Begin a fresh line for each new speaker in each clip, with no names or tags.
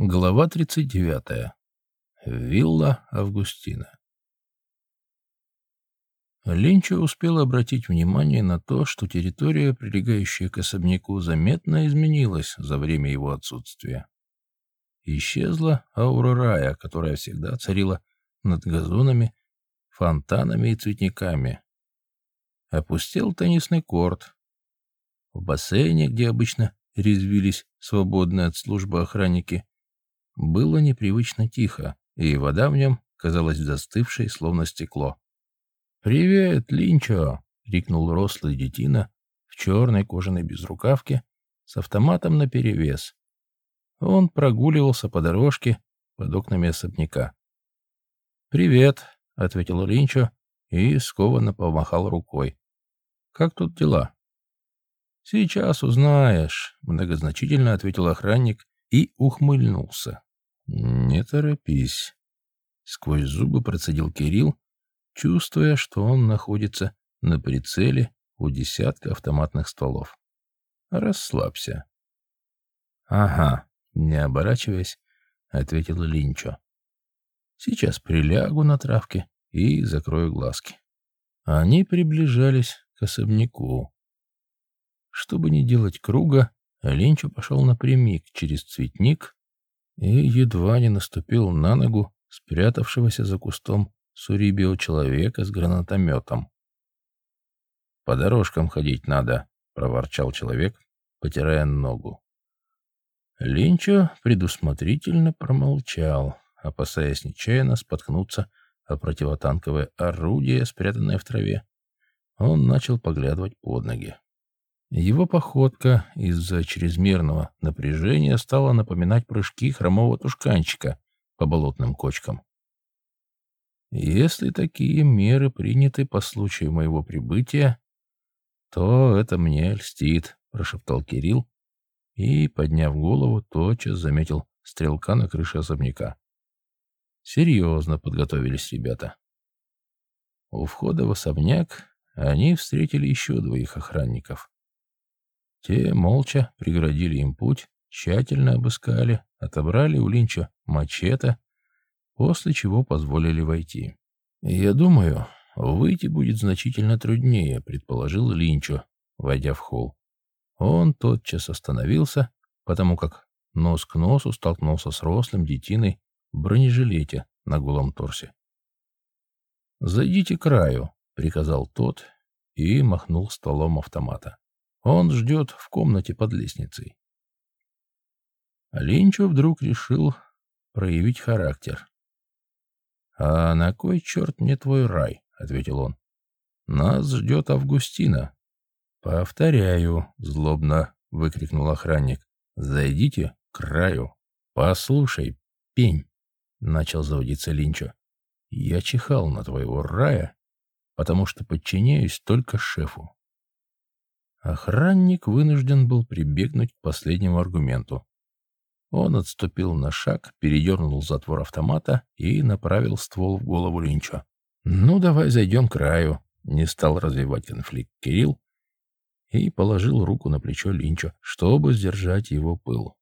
Глава 39. Вилла Августина. Ленчо успел обратить внимание на то, что территория, прилегающая к особняку, заметно изменилась за время его отсутствия. Исчезла аура рая, которая всегда царила над газонами, фонтанами и цветниками. Опустел теннисный корт. В бассейне, где обычно резвились свободные от службы охранники, было непривычно тихо, и вода в нем казалась застывшей, словно стекло. «Привет, Линчо!» — крикнул рослый детина в черной кожаной безрукавке с автоматом наперевес. Он прогуливался по дорожке под окнами особняка. «Привет!» — ответил Линчо и скованно помахал рукой. «Как тут дела?» «Сейчас узнаешь», — многозначительно ответил охранник и ухмыльнулся. «Не торопись», — сквозь зубы процедил Кирилл, чувствуя, что он находится на прицеле у десятка автоматных стволов. «Расслабься». «Ага», — не оборачиваясь, ответил Линчо. «Сейчас прилягу на травке и закрою глазки». Они приближались к особняку. Чтобы не делать круга, Линчо пошел напрямик через цветник и едва не наступил на ногу спрятавшегося за кустом Сурибио человека с гранатометом. «По дорожкам ходить надо», — проворчал человек, потирая ногу. Линчо предусмотрительно промолчал, опасаясь нечаянно споткнуться о противотанковое орудие, спрятанное в траве. Он начал поглядывать под ноги. Его походка из-за чрезмерного напряжения стала напоминать прыжки хромого тушканчика по болотным кочкам. Если такие меры приняты по случаю моего прибытия, то это мне льстит, прошептал Кирилл и, подняв голову, тотчас заметил стрелка на крыше особняка. Серьезно подготовились ребята. У входа в особняк они встретили еще двоих охранников. Те молча преградили им путь, тщательно обыскали, отобрали у Линча мачете, после чего позволили войти. «Я думаю, выйти будет значительно труднее», — предположил Линчо, войдя в холл. Он тотчас остановился, потому как нос к носу столкнулся с рослым детиной в бронежилете на голом торсе. «Зайдите к краю», — приказал тот и махнул стволом автомата. Он ждет в комнате под лестницей. Линчо вдруг решил проявить характер. «А на кой черт мне твой рай?» — ответил он. «Нас ждет Августина». «Повторяю», — злобно выкрикнул охранник. «Зайдите к краю». «Послушай, пень», — начал заводиться Линчо. «Я чихал на твоего рая, потому что подчиняюсь только шефу. Охранник вынужден был прибегнуть к последнему аргументу. Он отступил на шаг, передернул затвор автомата и направил ствол в голову Линча. «Ну, давай зайдем к краю», — не стал развивать конфликт Кирилл и положил руку на плечо Линча, чтобы сдержать его пыл.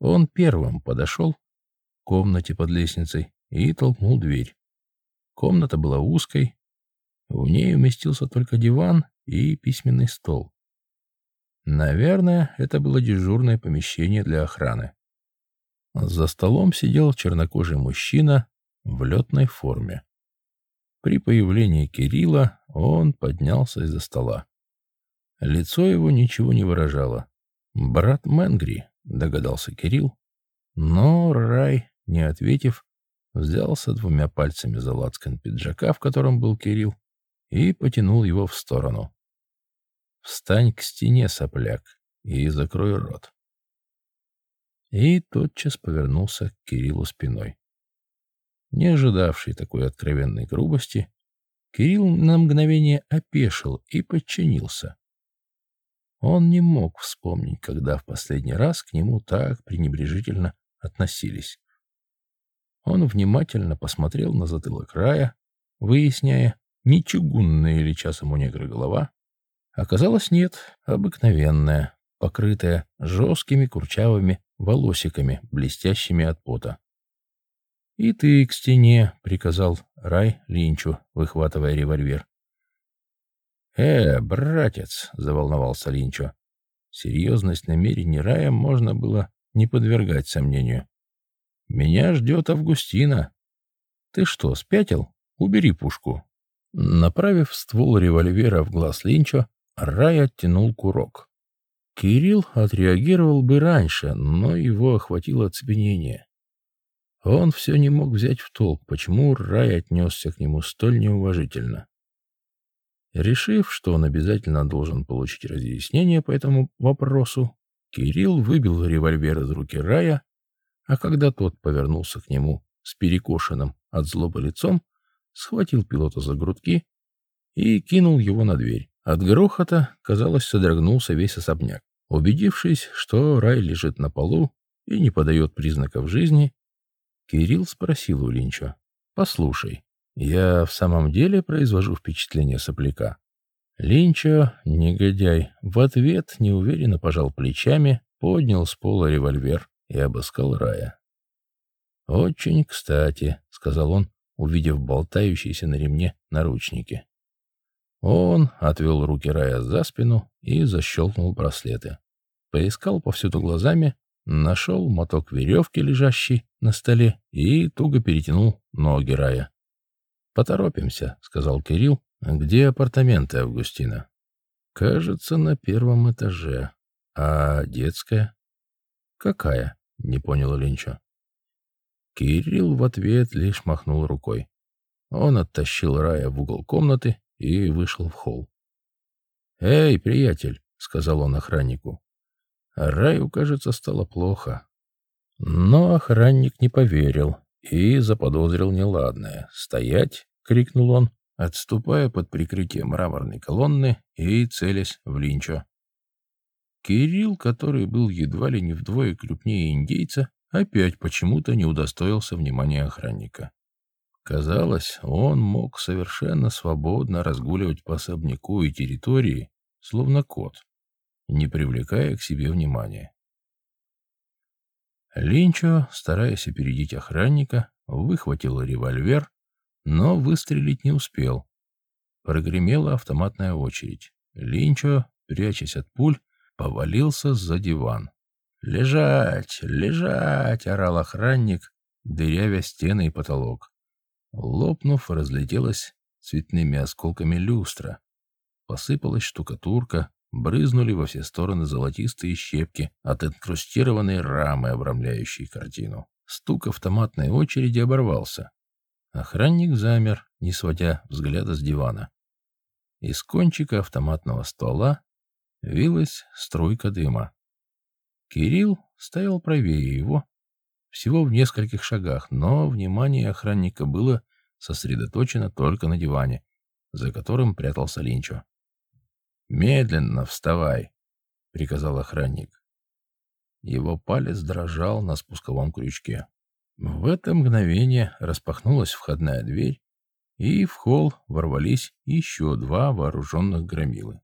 Он первым подошел к комнате под лестницей и толкнул дверь. Комната была узкой, в ней уместился только диван и письменный стол. Наверное, это было дежурное помещение для охраны. За столом сидел чернокожий мужчина в летной форме. При появлении Кирилла он поднялся из-за стола. Лицо его ничего не выражало. «Брат Мэнгри», — догадался Кирилл. Но Рай, не ответив, взялся двумя пальцами за лацкан пиджака, в котором был Кирилл, и потянул его в сторону. Встань к стене, сопляк, и закрой рот. И тотчас повернулся к Кириллу спиной. Не ожидавший такой откровенной грубости, Кирилл на мгновение опешил и подчинился. Он не мог вспомнить, когда в последний раз к нему так пренебрежительно относились. Он внимательно посмотрел на затылок рая, выясняя, не чугунная ли часом у негра голова, Оказалось, нет, обыкновенная, покрытая жесткими курчавыми волосиками, блестящими от пота. «И ты к стене», — приказал Рай Линчу, выхватывая револьвер. «Э, братец!» — заволновался Линчо. Серьезность намерений Рая можно было не подвергать сомнению. «Меня ждет Августина. Ты что, спятил? Убери пушку». Направив ствол револьвера в глаз Линчо, Рай оттянул курок. Кирилл отреагировал бы раньше, но его охватило оцепенение. Он все не мог взять в толк, почему Рай отнесся к нему столь неуважительно. Решив, что он обязательно должен получить разъяснение по этому вопросу, Кирилл выбил револьвер из руки Рая, а когда тот повернулся к нему с перекошенным от злобы лицом, схватил пилота за грудки и кинул его на дверь. От грохота, казалось, содрогнулся весь особняк. Убедившись, что Рай лежит на полу и не подает признаков жизни, Кирилл спросил у Линча. «Послушай, я в самом деле произвожу впечатление сопляка?» Линчо, негодяй, в ответ неуверенно пожал плечами, поднял с пола револьвер и обыскал Рая. «Очень кстати», — сказал он, увидев болтающиеся на ремне наручники. Он отвел руки Рая за спину и защелкнул браслеты. Поискал повсюду глазами, нашел моток веревки, лежащий на столе, и туго перетянул ноги Рая. «Поторопимся», — сказал Кирилл. «Где апартаменты Августина?» «Кажется, на первом этаже. А детская?» «Какая?» — не понял Линчо. Кирилл в ответ лишь махнул рукой. Он оттащил Рая в угол комнаты и вышел в холл. «Эй, приятель!» — сказал он охраннику. Раю, кажется, стало плохо. Но охранник не поверил и заподозрил неладное. «Стоять!» — крикнул он, отступая под прикрытием мраморной колонны и целясь в линчо. Кирилл, который был едва ли не вдвое крупнее индейца, опять почему-то не удостоился внимания охранника. Казалось, он мог совершенно свободно разгуливать по особняку и территории, словно кот, не привлекая к себе внимания. Линчо, стараясь опередить охранника, выхватил револьвер, но выстрелить не успел. Прогремела автоматная очередь. Линчо, прячась от пуль, повалился за диван. «Лежать! Лежать!» — орал охранник, дырявя стены и потолок. Лопнув, разлетелась цветными осколками люстра. Посыпалась штукатурка, брызнули во все стороны золотистые щепки от инкрустированной рамы, обрамляющей картину. Стук автоматной очереди оборвался. Охранник замер, не сводя взгляда с дивана. Из кончика автоматного ствола вилась струйка дыма. Кирилл стоял правее его, всего в нескольких шагах, но внимание охранника было сосредоточено только на диване, за которым прятался Линчо. «Медленно вставай», — приказал охранник. Его палец дрожал на спусковом крючке. В это мгновение распахнулась входная дверь, и в холл ворвались еще два вооруженных громилы.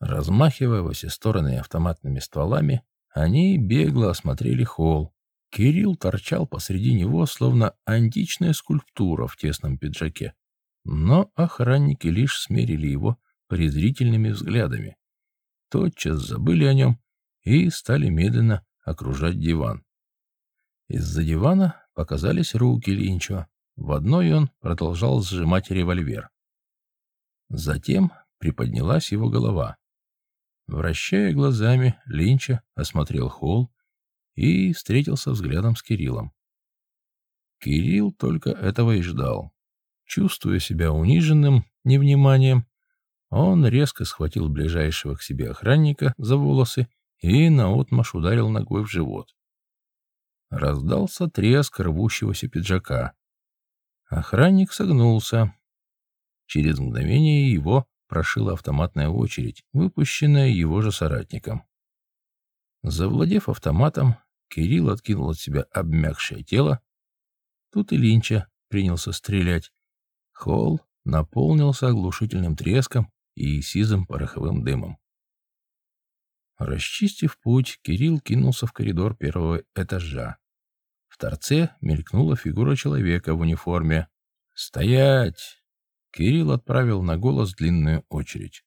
Размахивая во все стороны автоматными стволами, они бегло осмотрели холл, Кирилл торчал посреди него, словно античная скульптура в тесном пиджаке. Но охранники лишь смерили его презрительными взглядами. Тотчас забыли о нем и стали медленно окружать диван. Из-за дивана показались руки Линчо. В одной он продолжал сжимать револьвер. Затем приподнялась его голова. Вращая глазами, Линча осмотрел холл и встретился взглядом с Кириллом. Кирилл только этого и ждал. Чувствуя себя униженным невниманием, он резко схватил ближайшего к себе охранника за волосы и наотмашь ударил ногой в живот. Раздался треск рвущегося пиджака. Охранник согнулся. Через мгновение его прошила автоматная очередь, выпущенная его же соратником. Завладев автоматом, Кирилл откинул от себя обмякшее тело. Тут и Линча принялся стрелять. Холл наполнился оглушительным треском и сизым пороховым дымом. Расчистив путь, Кирилл кинулся в коридор первого этажа. В торце мелькнула фигура человека в униформе. «Стоять!» Кирилл отправил на голос длинную очередь.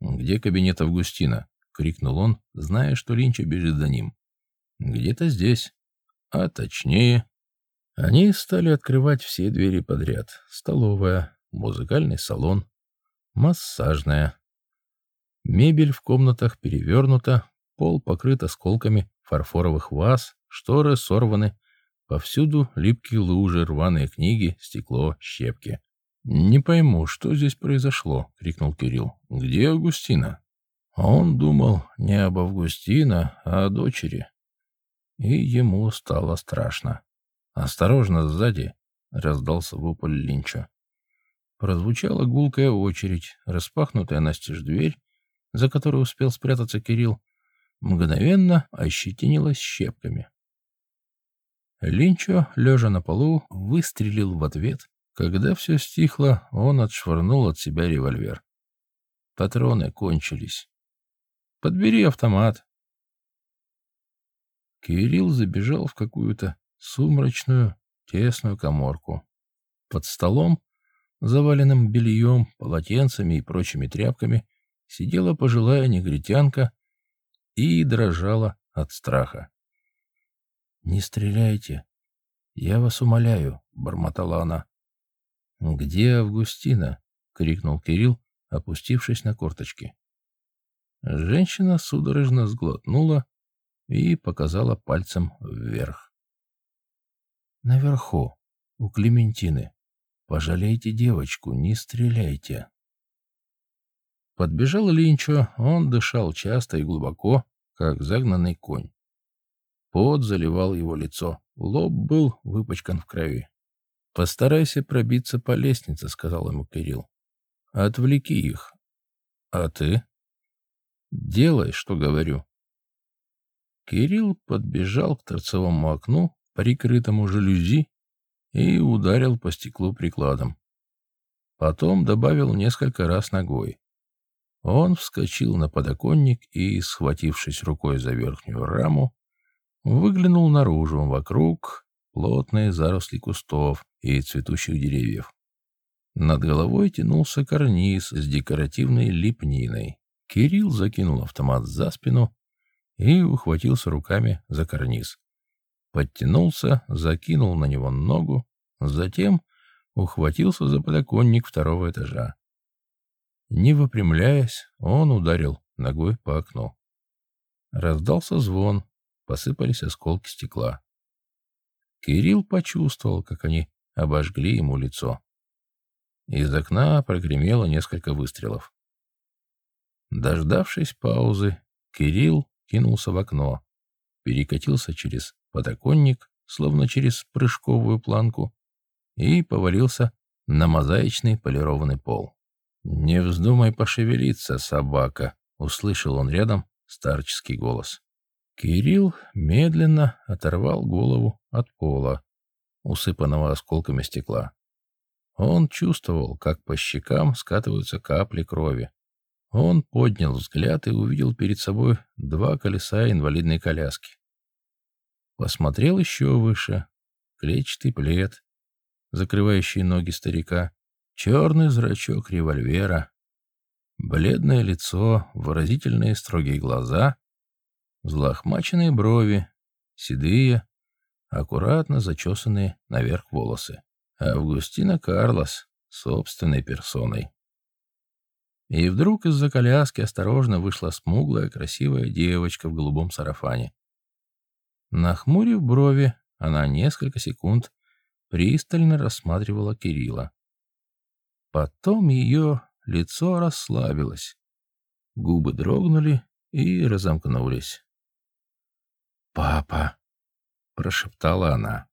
«Где кабинет Августина?» — крикнул он, зная, что Линча бежит за ним. «Где-то здесь. А точнее...» Они стали открывать все двери подряд. Столовая, музыкальный салон, массажная. Мебель в комнатах перевернута, пол покрыт осколками фарфоровых ваз, шторы сорваны, повсюду липкие лужи, рваные книги, стекло, щепки. «Не пойму, что здесь произошло?» — крикнул Кирилл. «Где Августина?» Он думал не об Августина, а о дочери. И ему стало страшно. «Осторожно, сзади!» — раздался вопль Линча. Прозвучала гулкая очередь, распахнутая настежь дверь, за которой успел спрятаться Кирилл, мгновенно ощетинилась щепками. Линчо, лежа на полу, выстрелил в ответ. Когда все стихло, он отшвырнул от себя револьвер. Патроны кончились. «Подбери автомат». Кирилл забежал в какую-то сумрачную, тесную коморку. Под столом, заваленным бельем, полотенцами и прочими тряпками, сидела пожилая негритянка и дрожала от страха. «Не стреляйте! Я вас умоляю!» — бормотала она. «Где Августина?» — крикнул Кирилл, опустившись на корточки. Женщина судорожно сглотнула и показала пальцем вверх. Наверху, у Клементины. Пожалейте девочку, не стреляйте. Подбежал Линчо, он дышал часто и глубоко, как загнанный конь. Пот заливал его лицо, лоб был выпачкан в крови. «Постарайся пробиться по лестнице», — сказал ему Кирилл. «Отвлеки их». «А ты?» «Делай, что говорю». Кирилл подбежал к торцевому окну, прикрытому жалюзи и ударил по стеклу прикладом. Потом добавил несколько раз ногой. Он вскочил на подоконник и, схватившись рукой за верхнюю раму, выглянул наружу, вокруг плотные заросли кустов и цветущих деревьев. Над головой тянулся карниз с декоративной лепниной. Кирилл закинул автомат за спину и ухватился руками за карниз подтянулся, закинул на него ногу, затем ухватился за подоконник второго этажа. Не выпрямляясь, он ударил ногой по окну. Раздался звон, посыпались осколки стекла. Кирилл почувствовал, как они обожгли ему лицо. Из окна прогремело несколько выстрелов. Дождавшись паузы, Кирилл кинулся в окно, перекатился через подоконник, словно через прыжковую планку, и повалился на мозаичный полированный пол. «Не вздумай пошевелиться, собака!» — услышал он рядом старческий голос. Кирилл медленно оторвал голову от пола, усыпанного осколками стекла. Он чувствовал, как по щекам скатываются капли крови. Он поднял взгляд и увидел перед собой два колеса инвалидной коляски. Посмотрел еще выше. Клетчатый плед, закрывающий ноги старика, черный зрачок револьвера, бледное лицо, выразительные строгие глаза, взлохмаченные брови, седые, аккуратно зачесанные наверх волосы. Августина Карлос собственной персоной. И вдруг из-за коляски осторожно вышла смуглая, красивая девочка в голубом сарафане. Нахмурив брови, она несколько секунд пристально рассматривала Кирилла. Потом ее лицо расслабилось, губы дрогнули и разомкнулись. «Папа!» — прошептала она.